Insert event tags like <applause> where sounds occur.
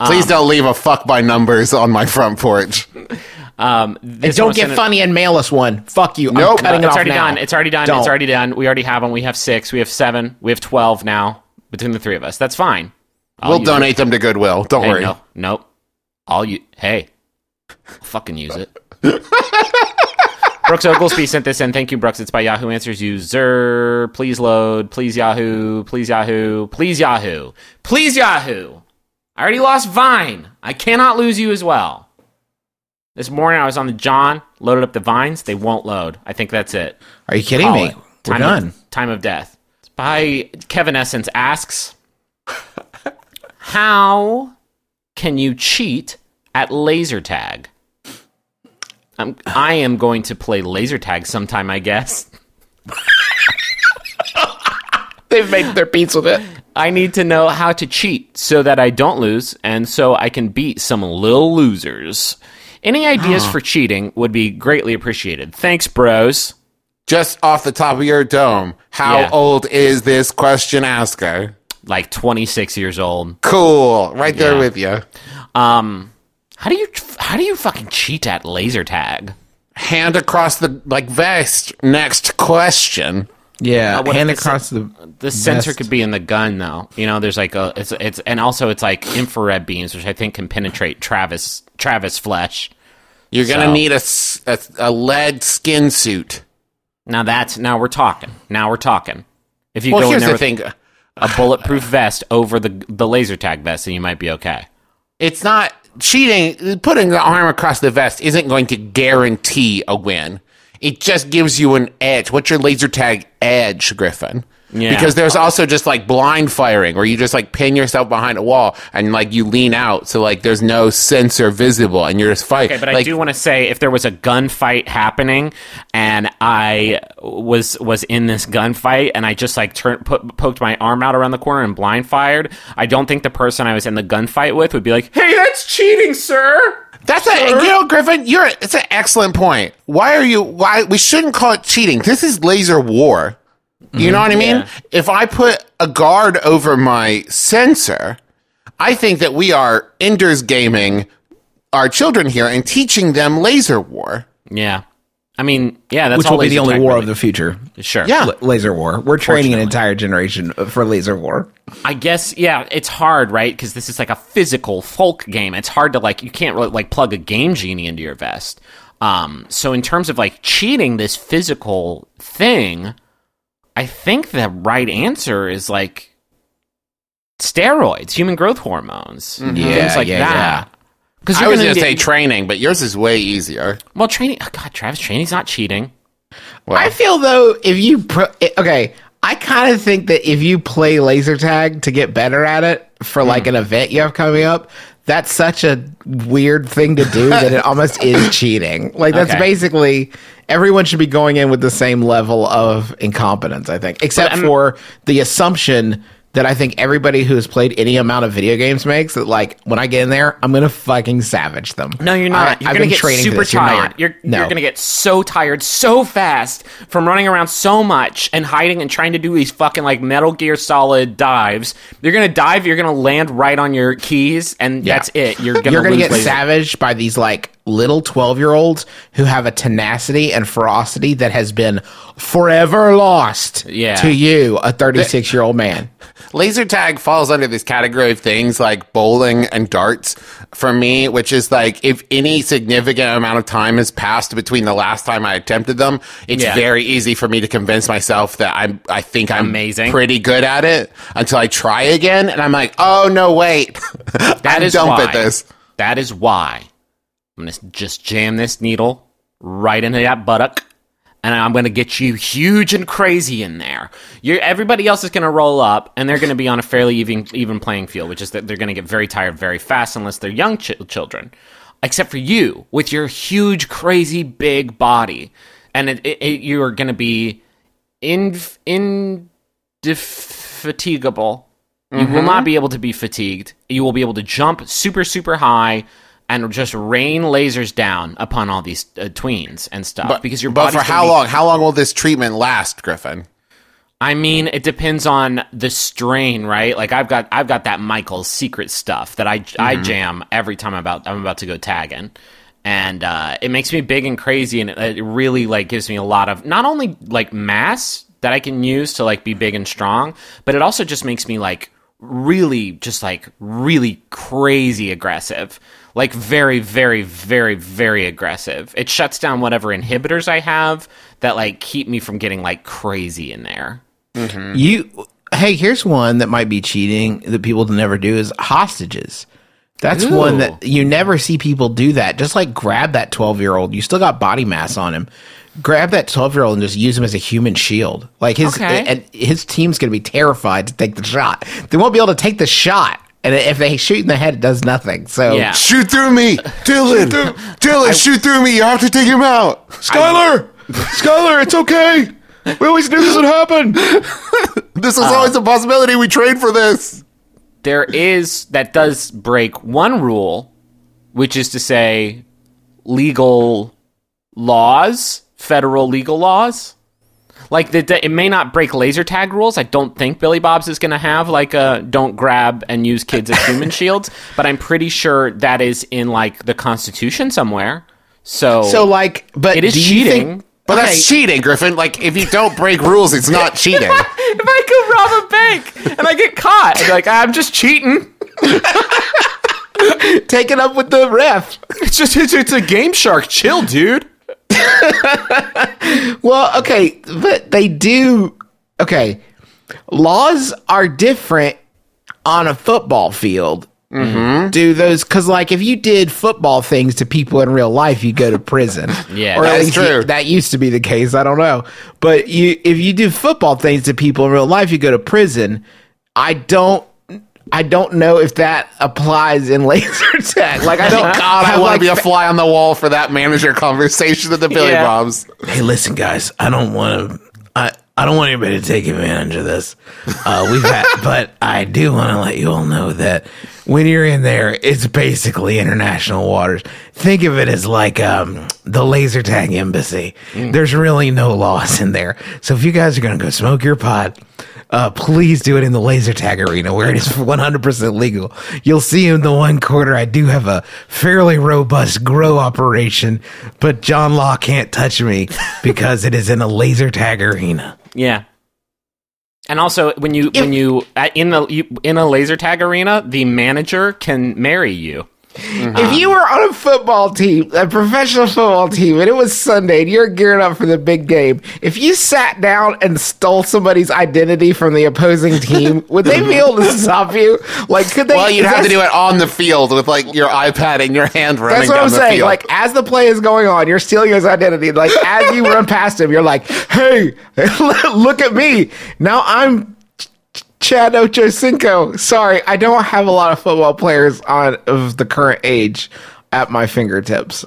Please don't leave a fuck by numbers on my front porch. Um, And don't get funny and mail us one. Fuck you. Nope. I'm cutting Uh, it it's off already now. done. It's already done. Don't. It's already done. We already have them. We have six. We have seven. We have twelve now between the three of us. That's fine. I'll we'll use donate them to Goodwill. Don't Hey, worry. no, nope. I'll you. Hey, I'll fucking use it. <laughs> Brooks Oglesby sent this in. Thank you, Brooks. It's by Yahoo Answers user. Please load. Please Yahoo. Please Yahoo. Please Yahoo. Please Yahoo. I already lost Vine. I cannot lose you as well. This morning I was on the John, loaded up the vines. They won't load. I think that's it. Are you kidding Call me? it. We're Time done. Of, time of death. It's by Kevin Essence asks, "How can you cheat at laser tag?" I'm, I am going to play laser tag sometime, I guess. <laughs> They've made their peace with it. I need to know how to cheat so that I don't lose and so I can beat some little losers. Any ideas for cheating would be greatly appreciated. Thanks, bros. Just off the top of your dome, how Yeah. old is this question asker? Like 26 years old. Cool. Right there Yeah. with you. Um, how do you how do you fucking cheat at laser tag? Hand across the like vest. Next question. Yeah, Uh, hand a- across the. The sensor could be in the gun, though. You know, there's like a it's it's and also it's like infrared beams, which I think can penetrate Travis Travis flesh. You're gonna So- need a lead skin suit. Now that's now we're talking. Now we're talking. If you Well, go in here's there the with thing. a bulletproof vest over the the laser tag vest, then you might be okay. It's not cheating. Putting the arm across the vest isn't going to guarantee a win. It just gives you an edge. What's your laser tag edge, Griffin? Yeah. Because there's also just like blind firing where you just like pin yourself behind a wall and like you lean out so like there's no sensor visible and you're just fighting. Okay, but I do want to say if there was a gunfight happening and I was was in this gunfight and I just like turned put, poked my arm out around the corner and blind fired, I don't think the person I was in the gunfight with would be like, "Hey, that's cheating, sir." That's a you know, Griffin. You're it's an excellent point. Why are you? Why we shouldn't call it cheating? This is laser war. You know mm-hmm. what I mean? Yeah. If I put a guard over my sensor, I think that we are Enders gaming our children here and teaching them laser war. Yeah. I mean, yeah, that's Which all will be the only war really- of the future. Sure. Yeah. L- laser war. We're training an entire generation for laser war. I guess yeah, it's hard, right? Because this is like a physical folk game. It's hard to like you can't really like plug a game genie into your vest. Um, so in terms of like cheating this physical thing, I think the right answer is like steroids, human growth hormones, Yeah, things like yeah, that. Because I was going to say training, but yours is way easier. well, training. Oh God, Travis, training's not cheating. Well, I feel though if you pro- okay, I kind of think that if you play laser tag to get better at it for hmm. like an event you have coming up, that's such a weird thing to do that it almost is <laughs> cheating. Like that's Okay. basically everyone should be going in with the same level of incompetence, I think. Except um, for the assumption that I think everybody who has played any amount of video games makes that like when I get in there, I'm gonna fucking savage them. No, you're not. I, you're I've gonna get super this. You're tired. You're, no. you're gonna get so tired so fast from running around so much and hiding and trying to do these fucking like Metal Gear Solid dives. You're gonna dive. You're gonna land right on your keys, and Yeah. that's it. You're gonna you're gonna get savaged by these like little 12 year olds who have a tenacity and ferocity that has been forever lost Yeah. to you a 36 year old man laser tag falls under this category of things like bowling and darts for me, which is like if any significant amount of time has passed between the last time I attempted them, it's Yeah. very easy for me to convince myself that I'm I think I'm Amazing. pretty good at it until I try again and I'm like, oh no, wait. <laughs> That I'm is dumb why. at this. That is why I'm gonna just jam this needle right into that buttock, and I'm gonna get you huge and crazy in there. You're, everybody else is gonna roll up, and they're gonna be on a fairly even even playing field, which is that they're gonna get very tired very fast unless they're young ch- children. Except for you, with your huge, crazy, big body, and it, it, it, you are gonna be in indefatigable. You will mm-hmm. not be able to be fatigued. You will be able to jump super, super high and just rain lasers down upon all these uh, tweens and stuff because your But for how be- long? How long will this treatment last, Griffin? I mean, it depends on the strain, right? Like I've got I've got that Michael's secret stuff that I I jam every time I'm about I'm about to go tagging. And uh, it makes me big and crazy, and it, it really like gives me a lot of not only like mass that I can use to like be big and strong, but it also just makes me like really just like really crazy aggressive. Like very very very very aggressive. It shuts down whatever inhibitors i have that like keep me from getting like crazy in there. You, hey, here's one that might be cheating that people never do is hostages. That's Ooh. one that you never see people do that. Just like grab that 12 year old. You still got body mass on him. Grab that 12 year old and just use him as a human shield. Like his, Okay. and his team's going to be terrified to take the shot. They won't be able to take the shot. And if they shoot in the head, it does nothing. So Yeah. Shoot through me, <laughs> Dylan. Dylan, shoot through me. You have to take him out. Skylar! <laughs> Skylar, it's okay! We always knew this would happen! <laughs> This was always a possibility. We trained for this. There is that does break one rule which is to say legal laws federal legal laws. Like the, the- it may not break laser tag rules. I don't think billy bob's is going to have like a don't grab and use kids as human <laughs> shields but i'm pretty sure that is in like the constitution somewhere. So So like, but it is do you cheating. think- But Okay. that's cheating, Griffin. Like, if you don't break rules, it's not <laughs> cheating. if i go rob a bank and i get caught i'd be like i'm just cheating <laughs> take it up with the ref. it's just it's, it's a game shark chill dude <laughs> Well, okay, but they do. Okay, laws are different on a football field. Mm-hmm. Do those because, like, if you did football things to people in real life, you go to prison. <laughs> Yeah, or that is least you- true. that used to be the case. I don't know, but you if you do football things to people in real life, you go to prison. I don't. I don't know if that applies in <laughs> laser tag. Like I don't. <laughs> God, I have, want like, to be a fly on the wall for that manager conversation at the Billy Yeah. Bobs. hey listen guys i don't want to i don't want anybody to take advantage of this. Uh we've had <laughs> but i do want to let you all know that when you're in there it's basically international waters. Think of it as like um the laser tag embassy. There's really no laws in there. So if you guys are gonna go smoke your pot uh, please do it in the laser tag arena where it is <laughs> 100% legal. You'll see in the one quarter, I do have a fairly robust grow operation, but John Law can't touch me <laughs> because it is in a laser tag arena. Yeah. And also, when you when you uh, in the you, in a laser tag arena, the manager can marry you. Mm-hmm. If you were on a football team, a professional football team, and it was Sunday and you're gearing up for the big game, if you sat down and stole somebody's identity from the opposing team, <laughs> would they be able to stop you? Like, could they? Well, you'd have to do it on the field with like your iPad in your hand running That's what I'm saying. field. Like as the play is going on, you're stealing his identity. Like as you run past him, you're like, "Hey, <laughs> look at me! Now I'm Chad Ochocinco." Sorry, I don't have a lot of football players on of the current age at my fingertips.